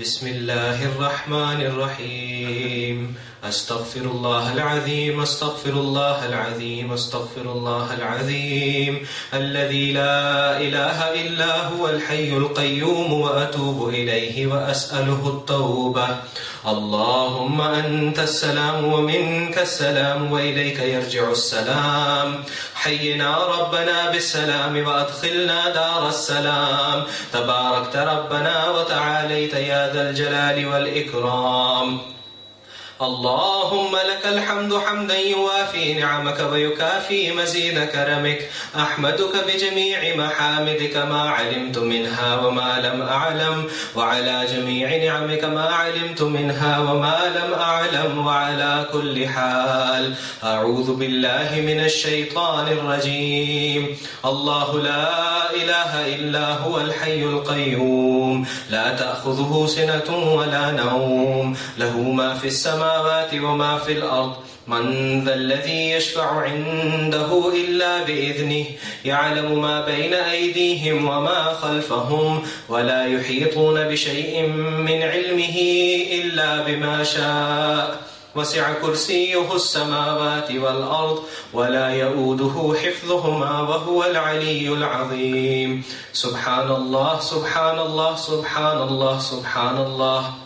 بسم الله الرحمن الرحيم استغفر الله العظيم استغفر الله العظيم استغفر الله العظيم الذي لا اله الا هو الحي القيوم واتوب اليه واساله التوبه اللهم أنت السلام ومنك السلام وإليك يرجع السلام حينا ربنا بالسلام وأدخلنا دار السلام تباركت ربنا وتعاليت يا ذا الجلال والإكرام اللهم لك الحمد حمدا يوافي نعمك ويكافي مزيد كرمك. أحمدك بجميع محامدك ما علمت منها وما لم أعلم. وعلى جميع نعمك ما علمت منها وما لم أعلم. وعلى كل حال، أعوذ بالله من الشيطان الرجيم. الله لا إله إلا هو الحي القيوم. لا تأخذه سنة ولا نوم. له ما في السماء السماوات وما في الأرض. من ذا الذي يشفع عنده إلا بإذنه، يعلم ما بين أيديهم وما خلفهم، ولا يحيطون بشيء من علمه إلا بما شاء. وسع كرسيه السماوات والأرض، ولا يؤوده حفظهما وهو العلي العظيم. سبحان الله سبحان الله سبحان الله سبحان الله. سبحان الله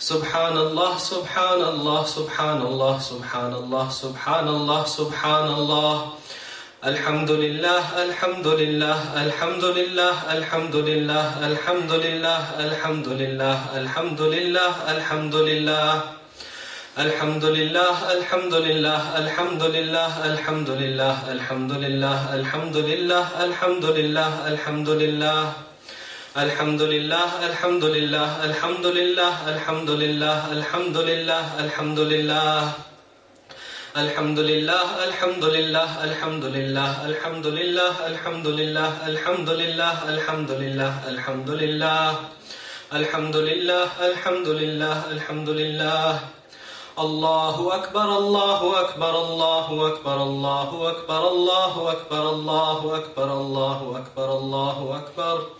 سبحان الله سبحان الله سبحان الله سبحان الله سبحان الله سبحان الله الحمد لله الحمد لله الحمد لله الحمد لله الحمد لله الحمد لله الحمد لله الحمد لله الحمد لله الحمد لله الحمد لله الحمد لله الحمد لله الحمد لله الحمد لله الحمد لله الحمد لله الحمد لله الحمد لله الحمد لله الحمد لله الحمد لله الحمد لله الحمد لله الحمد لله الحمد لله الحمد لله الحمد لله الحمد لله الحمد لله الحمد لله الحمد لله الحمد لله الله أكبر الله أكبر الله أكبر الله أكبر الله أكبر الله أكبر الله أكبر الله أكبر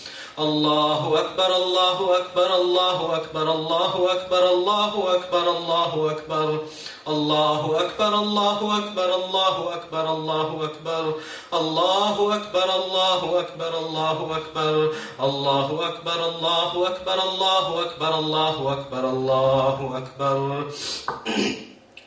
الله أكبر الله أكبر الله أكبر الله أكبر الله أكبر الله أكبر الله أكبر الله أكبر الله أكبر الله أكبر الله أكبر الله أكبر الله أكبر الله أكبر الله أكبر الله أكبر الله أكبر الله أكبر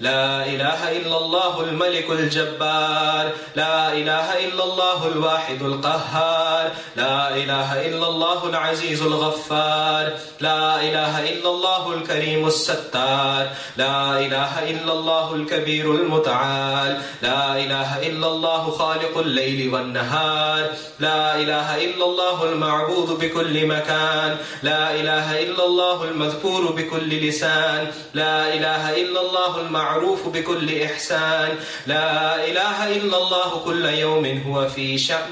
لا إله إلا الله الملك الجبار. لا إله إلا الله الواحد القهار. لا إله إلا الله العزيز الغفار. لا إله إلا الله الكريم الستار. لا إله إلا الله الكبير المتعال. لا إله إلا الله خالق الليل والنهار. لا إله إلا الله المعبود بكل مكان. لا إله إلا الله المذكور بكل لسان. لا إله إلا الله المعبود المعروف بكل إحسان. لا إله إلا الله كل يوم هو في شأن.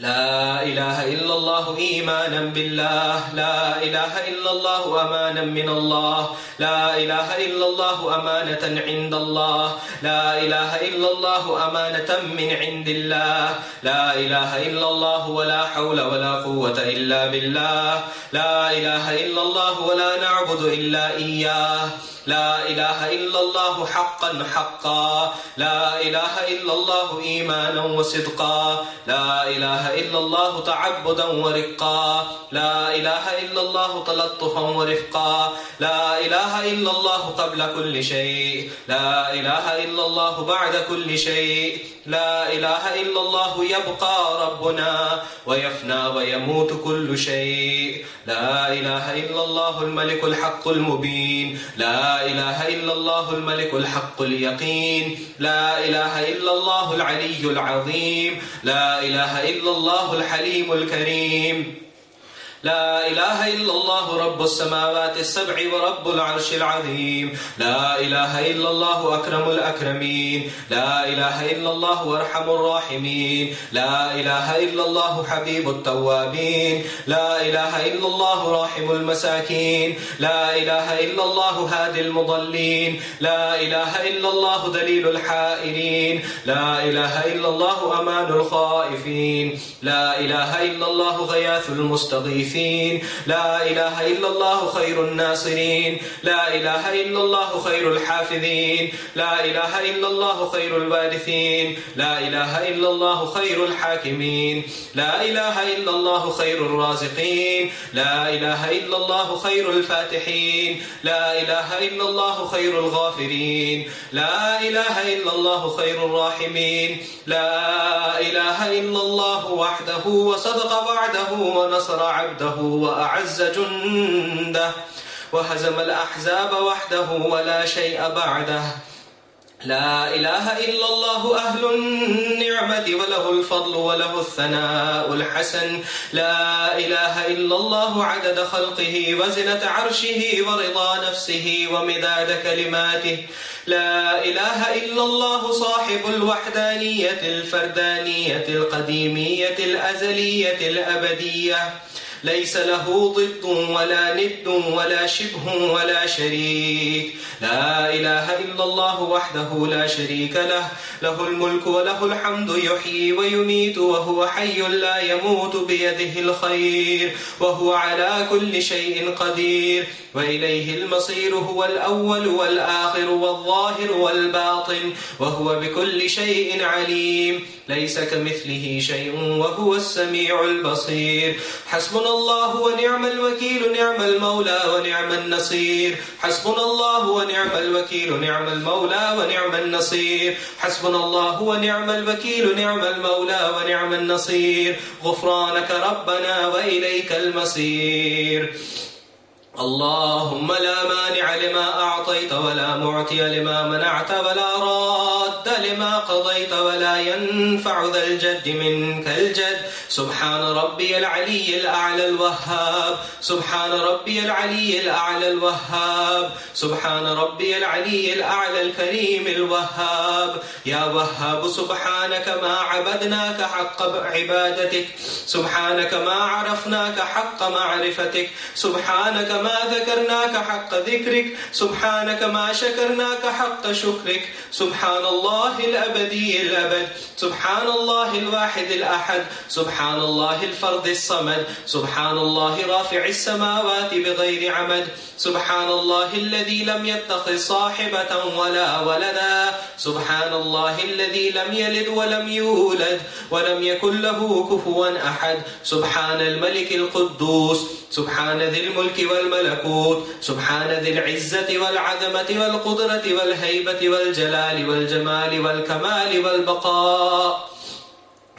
لا إله إلا الله إيمانا بالله. لا إله إلا الله أمانا من الله. لا إله إلا الله أمانة عند الله. لا إله إلا الله أمانة من عند الله. لا إله إلا الله ولا حول ولا قوة إلا بالله. لا إله إلا الله ولا نعبد إلا إياه. لا إله إلا الله حقا حقا. لا إله إلا الله إيمانا وصدقا. لا إله إلا الله تعبدا ورقا. لا إله إلا الله تلطفا ورفقا. لا إله إلا الله قبل كل شيء. لا إله إلا الله بعد كل شيء. لا إله إلا الله يبقى ربنا ويفنى ويموت كل شيء. لا إله إلا الله الملك الحق المبين. لا إله إلا الله الملك الحق اليقين. لا إله إلا الله العلي العظيم. لا إله إلا الله الحليم الكريم. لا إله إلا الله رب السماوات السبع ورب العرش العظيم. لا إله إلا الله أكرم الأكرمين. لا إله إلا الله وارحم الراحمين. لا إله إلا الله حبيب التوابين. لا إله إلا الله راحم المساكين. لا إله إلا الله هادي المضلين. لا إله إلا الله دليل الحائرين. لا إله إلا الله أمان الخائفين. لا إله إلا الله غياث المستضيفين لا إله إلا الله خير الناصرين لا إله إلا الله خير الحافظين لا إله إلا الله خير الوارثين لا إله إلا الله خير الحاكمين لا إله إلا الله خير الرازقين لا إله إلا الله خير الفاتحين لا إله إلا الله خير الغافرين لا إله إلا الله خير الراحمين لا إله إلا الله وعده وصدق وعده ونصر عبده وأعز جنده وهزم الأحزاب وحده ولا شيء بعده لا إله إلا الله، أهل النعمة، وله الفضل، وله الثناء الحسن. لا إله إلا الله، عدد خلقه، وزنة عرشه، ورضا نفسه، ومداد كلماته. لا إله إلا الله، صاحب الوحدانية الفردانية القديمية الأزلية الأبدية. ليس له ضد ولا ند ولا شبه ولا شريك. لا إله إلا الله وحده لا شريك له. له الملك وله الحمد يحيي ويميت وهو حي لا يموت بيده الخير وهو على كل شيء قدير. وإليه المصير هو الأول والآخر والظاهر والباطن وهو بكل شيء عليم. ليس كمثله شيء وهو السميع البصير. حسبنا الله ونعم الوكيل، نعم المولى ونعم النصير. حسبنا الله ونعم الوكيل، نعم المولى ونعم النصير. حسبنا الله ونعم الوكيل، نعم المولى ونعم النصير. غفرانك ربنا وإليك المصير. اللهم لا مانع لما أعطيت ولا معطي لما منعت ولا راد لما قضيت ولا ينفع ذا الجد منك الجد. سبحان ربي العلي الأعلى الوهاب. سبحان ربي العلي الأعلى الوهاب. سبحان ربي العلي الأعلى الكريم الوهاب. يا وهاب، سبحانك ما عبدناك حق عبادتك. سبحانك ما عرفناك حق معرفتك. سبحانك ما ذكرناك حق ذكرك، سبحانك ما شكرناك حق شكرك. سبحان الله الأبدي الأبد، سبحان الله الواحد الأحد، سبحان الله الفرد الصمد، سبحان الله رافع السماوات بغير عمد، سبحان الله الذي لم يتخذ صاحبة ولا ولدا، سبحان الله الذي لم يلد ولم يولد، ولم يكن له كفوا أحد، سبحان الملك القدوس، سبحان ذي الملك والملك والملكوت سبحان ذي العزة والعظمة والقدرة والهيبة والجلال والجمال والكمال والبقاء.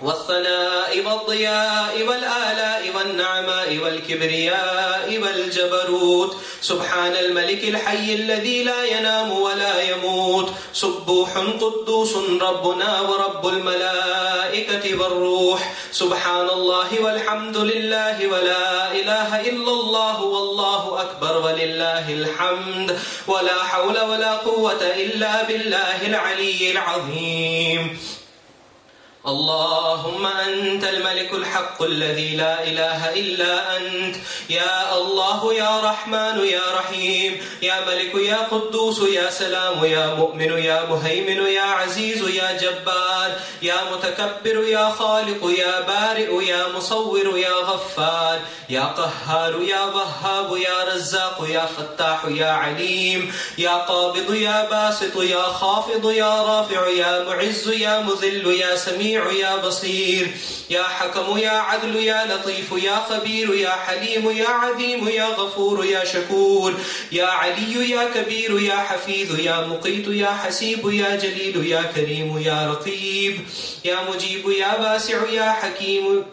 والثناء والضياء والآلاء والنعماء والكبرياء والجبروت. سبحان الملك الحي الذي لا ينام ولا يموت. سبوح قدوس ربنا ورب الملائكة والروح. سبحان الله والحمد لله ولا إله إلا الله والله أكبر ولله الحمد. ولا حول ولا قوة إلا بالله العلي العظيم. اللهم أنت الملك الحق الذي لا إله إلا أنت. يا الله، يا رحمن، يا رحيم. يا ملك، يا قدوس، يا سلام، يا مؤمن، يا مهيمن، يا عزيز، يا جبار. يا متكبر، يا خالق، يا بارئ، يا مصور، يا غفار. يا قهار، يا وهاب، يا رزاق، يا فتاح، يا عليم. يا قابض، يا باسط، يا خافض، يا رافع، يا معز، يا مذل، يا سميع. يا بصير، يا حكم، يا عدل، يا لطيف، يا خبير، يا حليم، يا عظيم، يا غفور، يا شكور، يا علي، يا كبير، يا حفيظ، يا مقيت، يا حسيب، يا جليل، يا كريم، يا رقيب، يا مجيب، يا باسع، يا حكيم.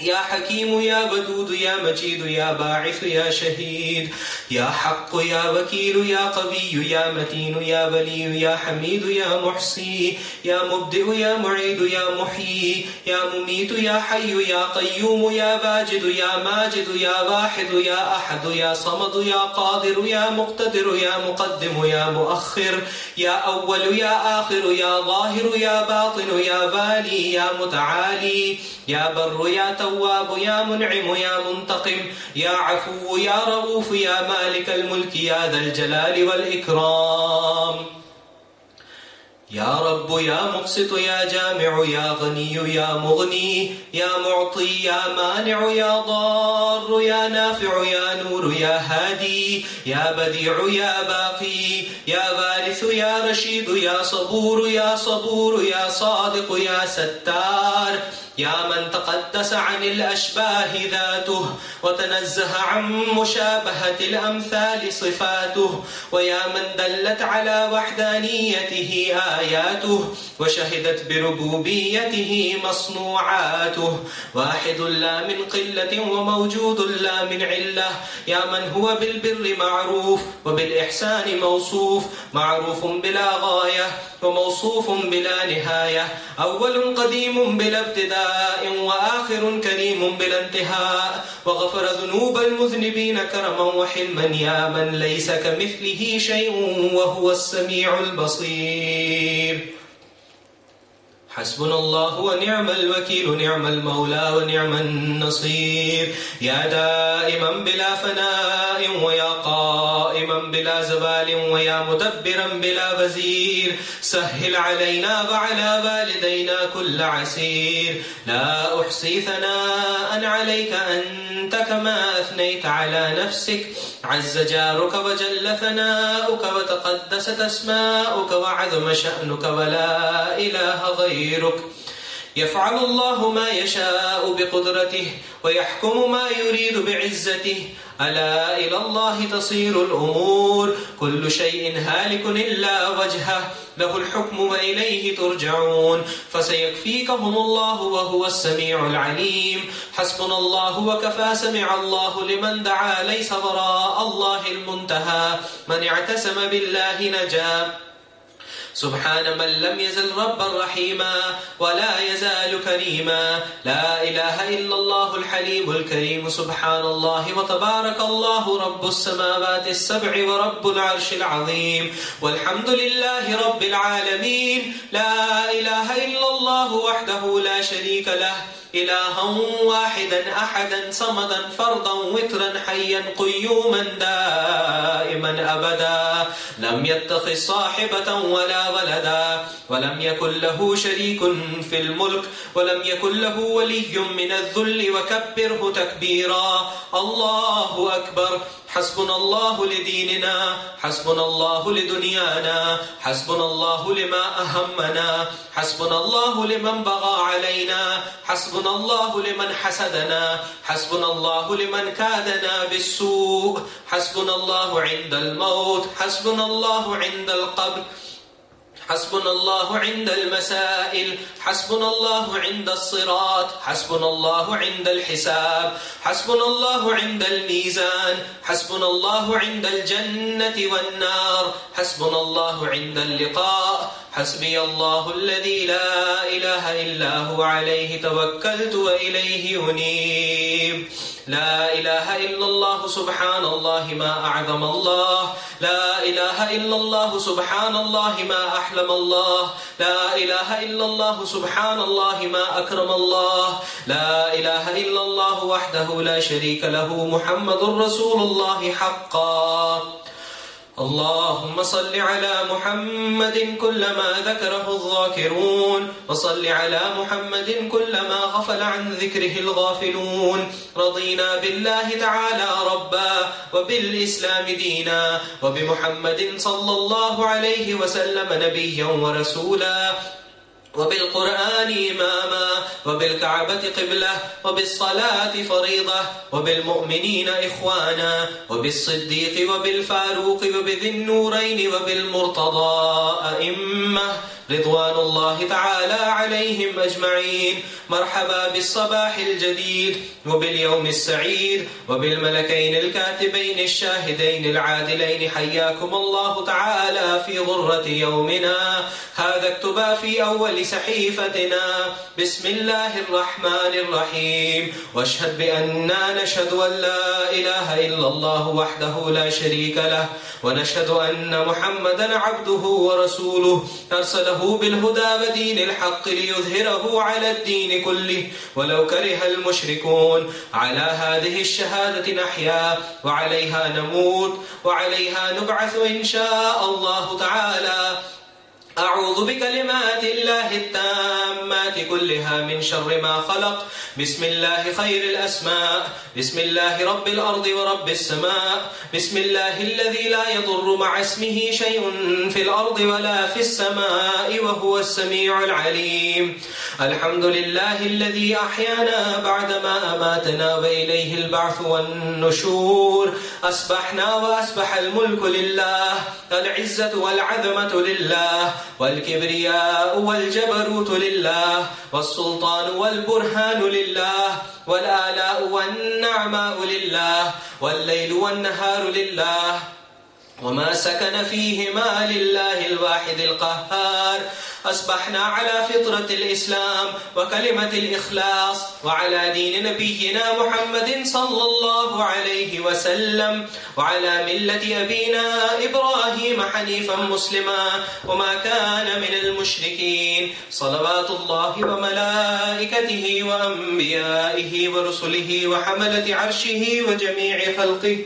يا حكيم يا بدود يا مجيد يا باعث يا شهيد يا حق يا وكيل يا قوي يا متين يا ولي يا حميد يا محصي يا مبدئ يا معيد يا محيي يا مميت يا حي يا قيوم يا باجد يا ماجد يا واحد يا أحد يا صمد يا قادر يا مقتدر يا مقدم يا مؤخر يا أول يا آخر يا ظاهر يا باطن يا بالي يا متعالي يا بر يا تواب يا منعم، يا منتقم، يا عفو، يا رؤوف، يا مالك الملك، يا ذا الجلال والإكرام. يا رب، يا مقسط، يا جامع، يا غني، يا مغني، يا معطي، يا مانع، يا ضار، يا نافع، يا نور، يا هادي. يا بديع يا باقي يا وارث يا رشيد يا صبور يا صبور يا صادق يا ستار. يا من تقدس عن الأشباه ذاته وتنزه عن مشابهة الأمثال صفاته ويا من دلت على وحدانيته آياته وشهدت بربوبيته مصنوعاته. واحد لا من قلة وموجود لا من علة. يا من هو بالبر معروف وبالإحسان موصوف، معروف بلا غاية وموصوف بلا نهاية، أول قديم بلا ابتداء وآخر كريم بلا انتهاء، وغفر ذنوب المذنبين كرما وحلما يا من ليس كمثله شيء وهو السميع البصير. حسبنا الله ونعم الوكيل نعم المولى ونعم النصير. يا دائما بلا فناء ويا قائما بلا زوال ويا مدبرا بلا وزير. سهل علينا وعلى والدينا كل عسير. لا أحصي ثناء عليك أنت كما أثنيت على نفسك. عز جارك وجل ثناؤك وتقدست اسماؤك وعظم شأنك ولا إله غيرك. يفعل الله ما يشاء بقدرته ويحكم ما يريد بعزته. ألا إلى الله تصير الأمور. كل شيء هالك إلا وجهه. له الحكم وإليه ترجعون. فسيكفيكهم الله وهو السميع العليم. حسبنا الله وكفى. سمع الله لمن دعا. ليس وراء الله المنتهى. من اعتسم بالله نجا. سبحان من لم يزل ربا رحيما ولا يزال كريما. لا إله إلا الله الحليم الكريم. سبحان الله وتبارك الله رب السماوات السبع ورب العرش العظيم. والحمد لله رب العالمين. لا إله إلا الله وحده لا شريك له. إلها واحدا، أحدا صمدا فردا وترا، حيا، قيوما، دائما، أبدا. لم يتخذ صاحبة ولا ولدا، ولم يكن له شريك في الملك، ولم يكن له ولي من الذل، وكبره تكبيرا. الله أكبر. حسبنا الله لديننا، حسبنا الله لدنيانا، حسبنا الله لما أهمنا، حسبنا الله لمن بغى علينا، حسبنا حسبنا الله لمن حسدنا، حسبنا الله لمن كادنا بالسوء، حسبنا الله عند الموت، حسبنا الله عند القبر. حسبنا الله عند المسائل حسبنا الله عند الصراط حسبنا الله عند الحساب حسبنا الله عند الميزان حسبنا الله عند الجنة والنار حسبنا الله عند اللقاء. حسبي الله الذي لا إله إلا هو عليه توكلت وإليه أنيب لا إله إلا الله سبحان الله ما أعظم الله. لا إله إلا الله سبحان الله ما أحلم الله. لا إله إلا الله سبحان الله ما أكرم الله. لا إله إلا الله وحده لا شريك له. محمد رسول الله حقا. اللهم صل على محمد كلما ذكره الذاكرون، وصل على محمد كلما غفل عن ذكره الغافلون. رضينا بالله تعالى ربا، وبالإسلام دينا، وبمحمد صلى الله عليه وسلم نبيا ورسولا. وبالقرآن إماما وبالكعبة قبلة وبالصلاة فريضة وبالمؤمنين إخوانا وبالصديق وبالفاروق وبذي النورين وبالمرتضى أئمة. رضوان الله تعالى عليهم أجمعين مرحبا بالصباح الجديد وباليوم السعيد وبالملكين الكاتبين الشاهدين العادلين حياكم الله تعالى في غرة يومنا هذا اكتبا في أول سحيفتنا بسم الله الرحمن الرحيم واشهد بأننا نشهد أن لا إله إلا الله وحده لا شريك له ونشهد أن محمدا عبده ورسوله أرسله بالهدى ودين الحق ليظهره على الدين كله ولو كره المشركون على هذه الشهادة نحيا وعليها نموت وعليها نبعث إن شاء الله تعالى أعوذ بكلمات الله التامات كلها من شر ما خلق. بسم الله خير الأسماء. بسم الله رب الأرض ورب السماء. بسم الله الذي لا يضر مع اسمه شيء في الأرض ولا في السماء وهو السميع العليم. الحمد لله الذي أحيانا بعدما أماتنا وإليه البعث والنشور. أصبحنا وأصبح الملك لله. العزة والعظمة لله. والكبرياء والجبروت لله والسلطان والبرهان لله والآلاء والنعماء لله والليل والنهار لله وما سكن فيهما لله الواحد القهار. أصبحنا على فطرة الإسلام وكلمة الإخلاص وعلى دين نبينا محمد صلى الله عليه وسلم وعلى ملة أبينا إبراهيم حنيفا مسلما وما كان من المشركين. صلوات الله وملائكته وأنبيائه ورسله وحملة عرشه وجميع خلقه.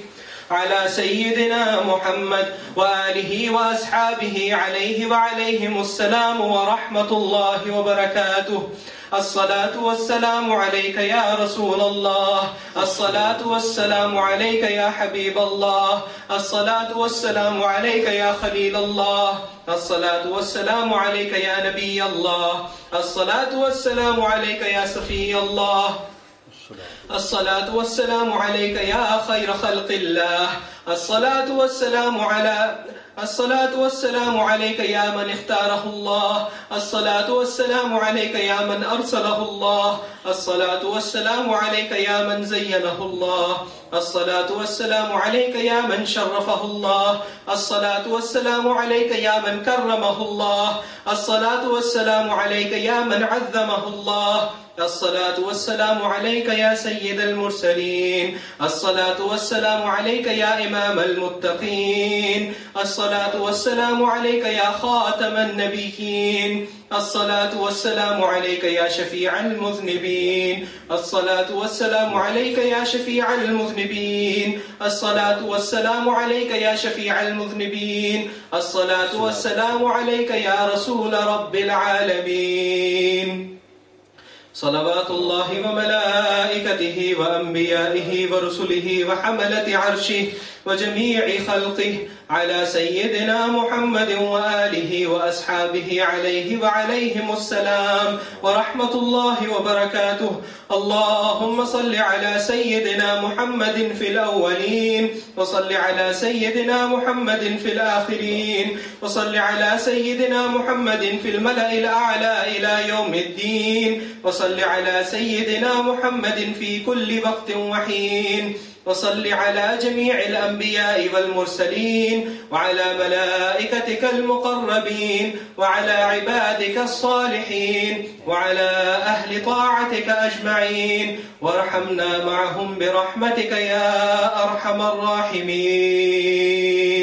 على سيدنا محمد وآله وأصحابه عليه وعليهم السلام ورحمة الله وبركاته. الصلاة والسلام عليك يا رسول الله. الصلاة والسلام عليك يا حبيب الله. الصلاة والسلام عليك يا خليل الله. الصلاة والسلام عليك يا نبي الله. الصلاة والسلام عليك يا سفي الله. الصلاة والسلام عليك يا خير خلق الله. الصلاة والسلام على الصلاة والسلام عليك يا من اختاره الله. الصلاة والسلام عليك يا من أرسله الله. الصلاة والسلام عليك يا من زينه الله. الصلاة والسلام عليك يا من شرفه الله. الصلاة والسلام عليك يا من كرمه الله. الصلاة والسلام عليك يا من عظمه الله. الصلاة والسلام عليك يا سيد المرسلين. الصلاة والسلام عليك يا إمام المتقين. الصلاة الصلاة والسلام عليك يا خاتم النبيين. الصلاة والسلام عليك يا شفيع المذنبين. الصلاة والسلام عليك يا شفيع المذنبين. الصلاة والسلام عليك يا شفيع المذنبين. الصلاة والسلام عليك يا رسول رب العالمين. صلوات الله وملائكته وأنبيائه ورسله وحملة عرشه وجميع خلقه على سيدنا محمد وآله وأصحابه عليه وعليهم السلام ورحمة الله وبركاته اللهم صل على سيدنا محمد في الأولين وصل على سيدنا محمد في الآخرين وصل على سيدنا محمد في الملأ الأعلى إلى يوم الدين وصل على سيدنا محمد في كل وقت وحين وصل على جميع الأنبياء والمرسلين وعلى ملائكتك المقربين وعلى عبادك الصالحين وعلى أهل طاعتك أجمعين وارحمنا معهم برحمتك يا أرحم الراحمين